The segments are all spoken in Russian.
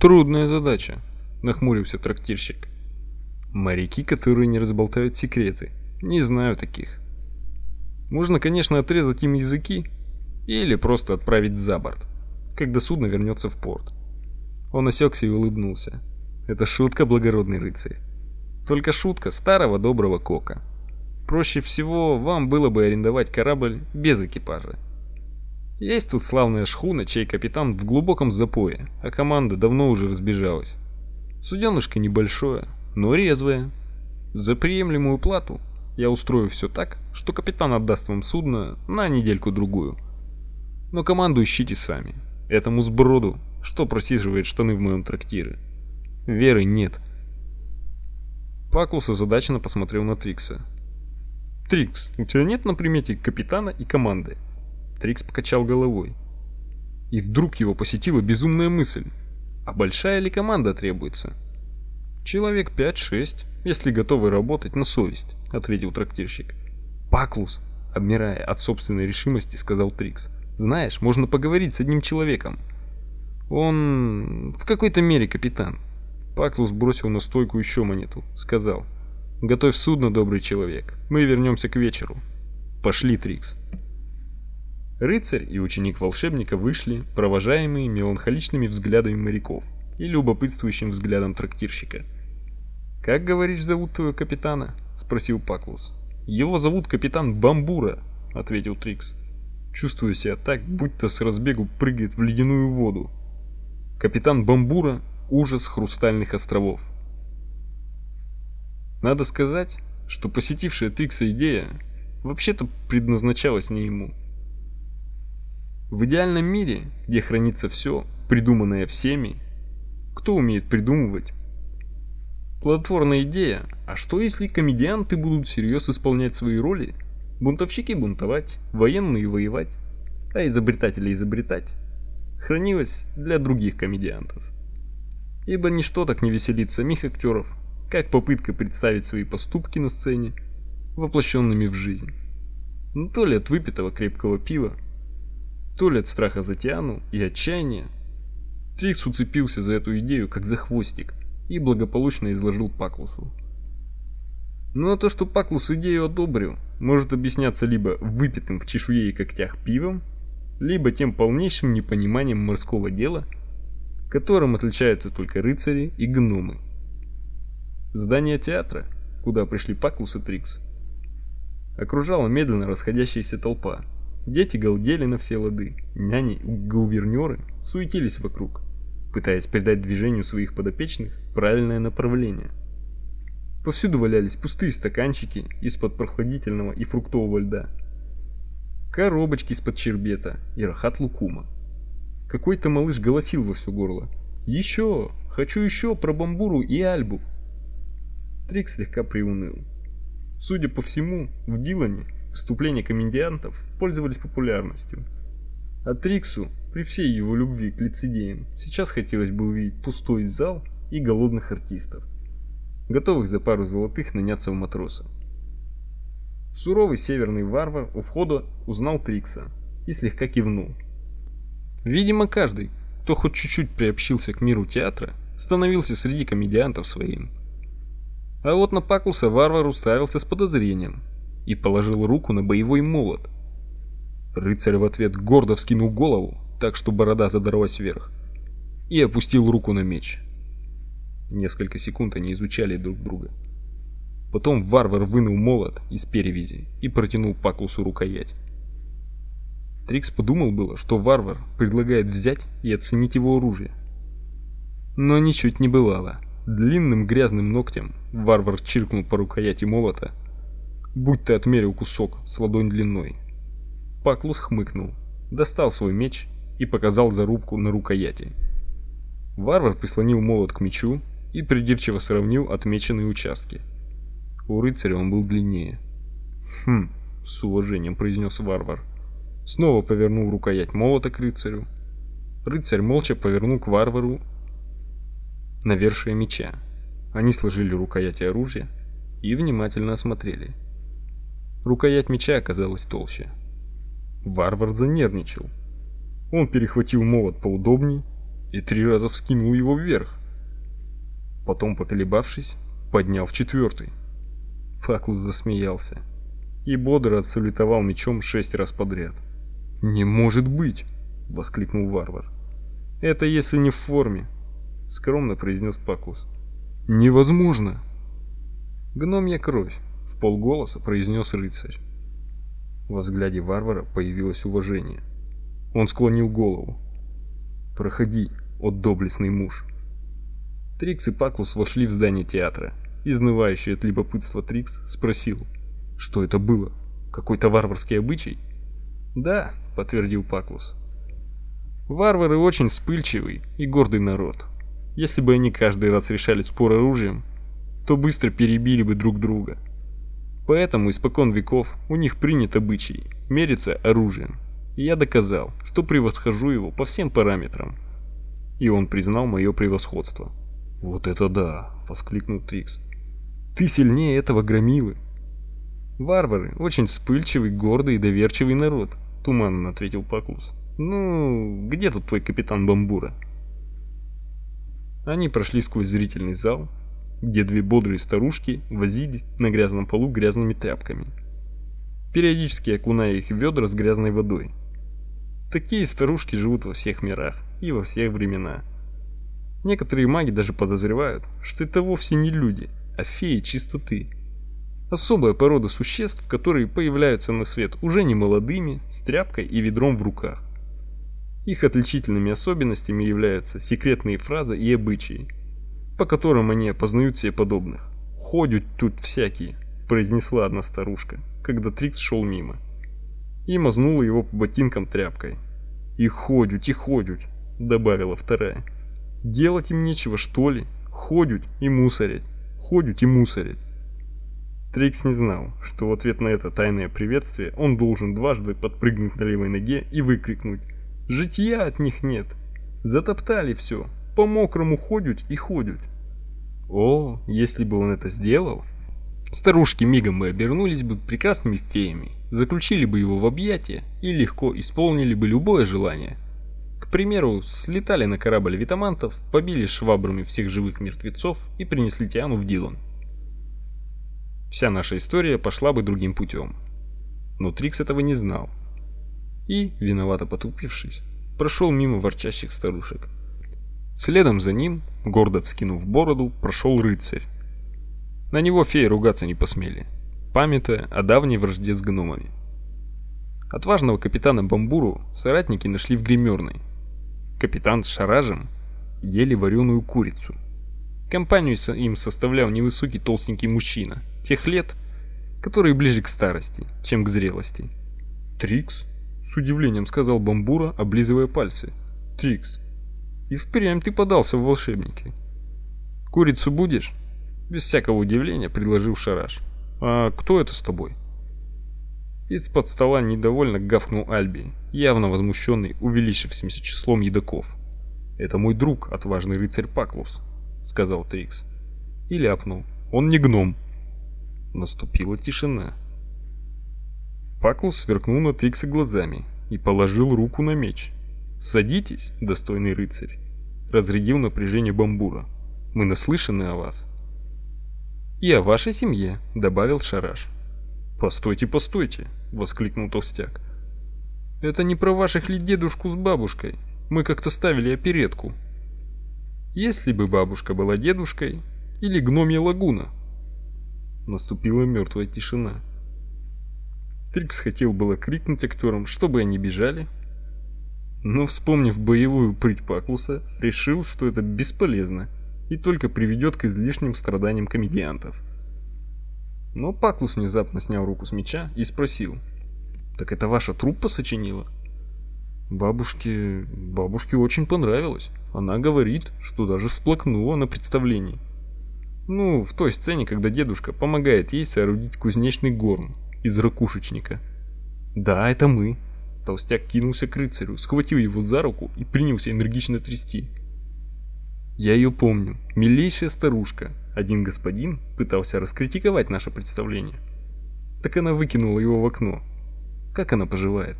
Трудная задача, нахмурился трактирщик. Моряки, которые не разболтают секреты. Не знаю таких. Можно, конечно, отрезать им языки или просто отправить за борт, когда судно вернется в порт. Он осекся и улыбнулся. Это шутка, благородный рыцарь. Только шутка старого доброго кока. Проще всего вам было бы арендовать корабль без экипажа. Есть тут славная шхуна, чей капитан в глубоком запое, а команда давно уже разбежалась. Суденышко небольшое, но резвое. За приемлемую плату я устрою все так, что капитан отдаст вам судно на недельку-другую. Но команду ищите сами. Этому сброду, что просиживает штаны в моем трактире. Веры нет. Паклус озадаченно посмотрел на Трикса. «Трикс, у тебя нет на примете капитана и команды?» Трикс покачал головой. И вдруг его посетила безумная мысль. А большая ли команда требуется? Человек 5-6, если готовы работать на совесть, ответил трактирщик. Паклус, обмирая от собственной решимости, сказал Трикс. Знаешь, можно поговорить с одним человеком. Он в какой-то мере капитан. Паклус бросил на стойку еще монету, сказал: "Готовь судно, добрый человек. Мы вернемся к вечеру. Пошли, Трикс". Рыцарь и ученик волшебника вышли, провожаемые меланхоличными взглядами моряков и любопытствующим взглядом трактирщика. «Как, говоришь, зовут твоего капитана?» — спросил Паклус. «Его зовут капитан Бамбура», — ответил Трикс. Чувствую себя так, будто с разбегу прыгает в ледяную воду. Капитан Бамбура — ужас хрустальных островов. Надо сказать, что посетившая Трикса идея вообще-то предназначалась не ему. В идеальном мире, где хранится все, придуманное всеми, кто умеет придумывать? Плодотворная идея. А что если комедианты будут всерьез исполнять свои роли? Бунтовщики бунтовать, военные воевать, а изобретатели изобретать. Хранилось для других комедиантов. Ибо ничто так не веселит самих актеров, как попытка представить свои поступки на сцене воплощенными в жизнь. Ну, то ли от выпитого крепкого пива, то ли от страха за Тиану и отчаяния. Трикс уцепился за эту идею как за хвостик и благополучно изложил Паклусу. Ну а то, что Паклус идею одобрил, может объясняться либо выпитым в чешуе и когтях пивом, либо тем полнейшим непониманием морского дела, которым отличаются только рыцари и гномы. Здание театра, куда пришли Паклус и Трикс, окружала медленно расходящаяся толпа, Дети галдели на все лады, няни и гувернёры суетились вокруг, пытаясь придать движению своих подопечных правильное направление. Повсюду валялись пустые стаканчики из-под прохладительного и фруктового льда, коробочки из-под чербета и рахат-лукума. Какой-то малыш голосил во все горло: «Еще! Хочу еще про бамбуру и альбу!» Трик слегка приуныл. Судя по всему, в Дилане выступления комедиантов пользовались популярностью. А Триксу, при всей его любви к лицедеям, сейчас хотелось бы увидеть пустой зал и голодных артистов, готовых за пару золотых наняться в матросы. Суровый северный варвар у входа узнал Трикса и слегка кивнул. Видимо, каждый, кто хоть чуть-чуть приобщился к миру театра, становился среди комедиантов своим. А вот на Паклуса варвар уставился с подозрением, и положил руку на боевой молот. Рыцарь в ответ гордо вскинул голову, так что борода задралась вверх, и опустил руку на меч. Несколько секунд они изучали друг друга. Потом варвар вынул молот из перевязи и протянул Паклусу рукоять. Трикс подумал было, что варвар предлагает взять и оценить его оружие. Но ничуть не бывало. Длинным грязным ногтем варвар чиркнул по рукояти молота, будь ты отмерил кусок с ладонь длиной. Паклус хмыкнул, достал свой меч и показал зарубку на рукояти. Варвар прислонил молот к мечу и придирчиво сравнил отмеченные участки. У рыцаря он был длиннее. «Хм», — с уважением произнес варвар. Снова повернул рукоять молота к рыцарю. Рыцарь молча повернул к варвару навершие меча. Они сложили рукояти оружия и внимательно осмотрели. Рукоять меча оказалась толще. Варвар занервничал. Он перехватил молот поудобней и три раза вскинул его вверх. Потом, поколебавшись, поднял в четвертый. Факлус засмеялся и бодро отсалютовал мечом шесть раз подряд. «Не может быть!» — воскликнул варвар. «Это если не в форме», — скромно произнес Паклус. «Невозможно!» «Гномья кровь», — в полголоса произнес рыцарь. Во взгляде варвара появилось уважение. Он склонил голову. «Проходи, о доблестный муж!» Трикс и Паклус вошли в здание театра. Изнывающий от любопытства Трикс спросил, что это было? Какой-то варварский обычай? Да, подтвердил Паклус. Варвары очень вспыльчивый и гордый народ. Если бы они каждый раз решали спор оружием, то быстро перебили бы друг друга. Поэтому испокон веков у них принят обычай мериться оружием. И я доказал, что превосхожу его по всем параметрам. И он признал мое превосходство. «Вот это да!» — воскликнул Трикс. «Ты сильнее этого громилы!» «Варвары — очень вспыльчивый, гордый и доверчивый народ», — туманно ответил Паклус. «Ну, где тут твой капитан Бамбура?» Они прошли сквозь зрительный зал, где две бодрые старушки возились на грязном полу грязными тряпками, периодически окуная их в ведра с грязной водой. Такие старушки живут во всех мирах и во всех времена. Некоторые маги даже подозревают, что это вовсе не люди, а феи чистоты. Особая порода существ, которые появляются на свет уже не молодыми, с тряпкой и ведром в руках. Их отличительными особенностями являются секретные фразы и обычаи, по которым они опознают себе подобных. «Ходят тут всякие», – произнесла одна старушка, когда Трикс шел мимо. И мазнула его по ботинкам тряпкой. «И ходят, и ходят», – добавила вторая. «Делать им нечего, что ли? Ходят и мусорять, ходят и мусорять». Трикс не знал, что в ответ на это тайное приветствие он должен дважды подпрыгнуть на левой ноге и выкрикнуть «Житья от них нет! Затоптали все, по мокрому ходят и ходят!» О, если бы он это сделал, старушки мигом бы обернулись бы прекрасными феями, заключили бы его в объятия и легко исполнили бы любое желание. К примеру, слетали на корабль витамантов, побили швабрами всех живых мертвецов и принесли Тиану в Дилон вся наша история пошла бы другим путем. Но Трикс этого не знал. И, виновато потупившись, прошел мимо ворчащих старушек. Следом за ним, гордо вскинув бороду, прошел рыцарь. На него феи ругаться не посмели, памятая о давней вражде с гномами. Отважного капитана Бамбуру соратники нашли в гримерной. Капитан с Шаражем ели вареную курицу. Компанию им составлял невысокий толстенький мужчина – тех лет, которые ближе к старости, чем к зрелости. «Трикс?» — с удивлением сказал Бамбура, облизывая пальцы. «Трикс, и впрямь ты подался в волшебники». «Курицу будешь?» — без всякого удивления предложил Шараш. «А кто это с тобой?» Из-под стола недовольно гавкнул Альби, явно возмущенный увеличившимся числом едоков. «Это мой друг, отважный рыцарь Паклус», — сказал Трикс. И ляпнул. «Он не гном». Наступила тишина. Паклус сверкнул на Трикса глазами и положил руку на меч. «Садитесь, достойный рыцарь», — разрядил напряжение бамбура. «Мы наслышаны о вас». «И о вашей семье», — добавил Шараш. «Постойте, постойте», — воскликнул толстяк. «Это не про ваших ли дедушку с бабушкой. Мы как-то ставили оперетку». «Если бы бабушка была дедушкой, или гномья лагуна», Наступила мертвая тишина. Трикс хотел было крикнуть актерам, чтобы они бежали, но, вспомнив боевую прыть Паклуса, решил, что это бесполезно и только приведет к излишним страданиям комедиантов. Но Паклус внезапно снял руку с меча и спросил, «Так это ваша труппа сочинила?» Бабушке... бабушке очень понравилось. Она говорит, что даже всплакнула на представлении. Ну, в той сцене, когда дедушка помогает ей соорудить кузнечный горн из ракушечника. Да, это мы. Толстяк кинулся к рыцарю, схватил его за руку и принялся энергично трясти. Я ее помню. Милейшая старушка. Один господин пытался раскритиковать наше представление. Так она выкинула его в окно. Как она поживает?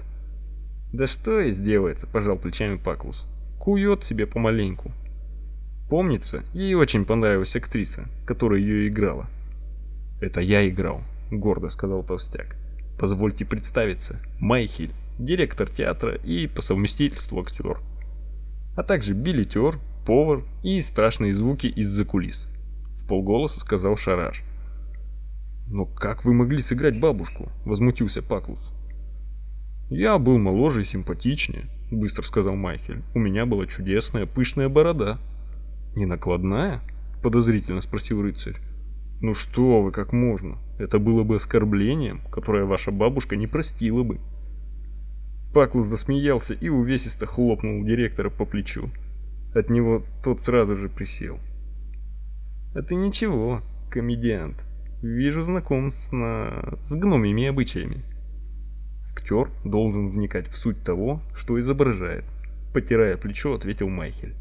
Да что и сделается, пожал плечами Паклус. кует себе помаленьку. Помнится, ей очень понравилась актриса, которая ее играла. «Это я играл», — гордо сказал Толстяк. «Позвольте представиться, Майхель, директор театра и по совместительству актер, а также билетер, повар и страшные звуки из-за кулис», — в полголоса сказал Шараш. «Но как вы могли сыграть бабушку?» — возмутился Паклус. «Я был моложе и симпатичнее», — быстро сказал Майхель. «У меня была чудесная пышная борода». «Не накладная?» — подозрительно спросил рыцарь. «Ну что вы, как можно? Это было бы оскорблением, которое ваша бабушка не простила бы». Паклус засмеялся и увесисто хлопнул директора по плечу. От него тот сразу же присел. «А ты ничего, комедиант. Вижу, знаком с, на... с гномими обычаями». Актер должен вникать в суть того, что изображает. Потирая плечо, ответил Майхель.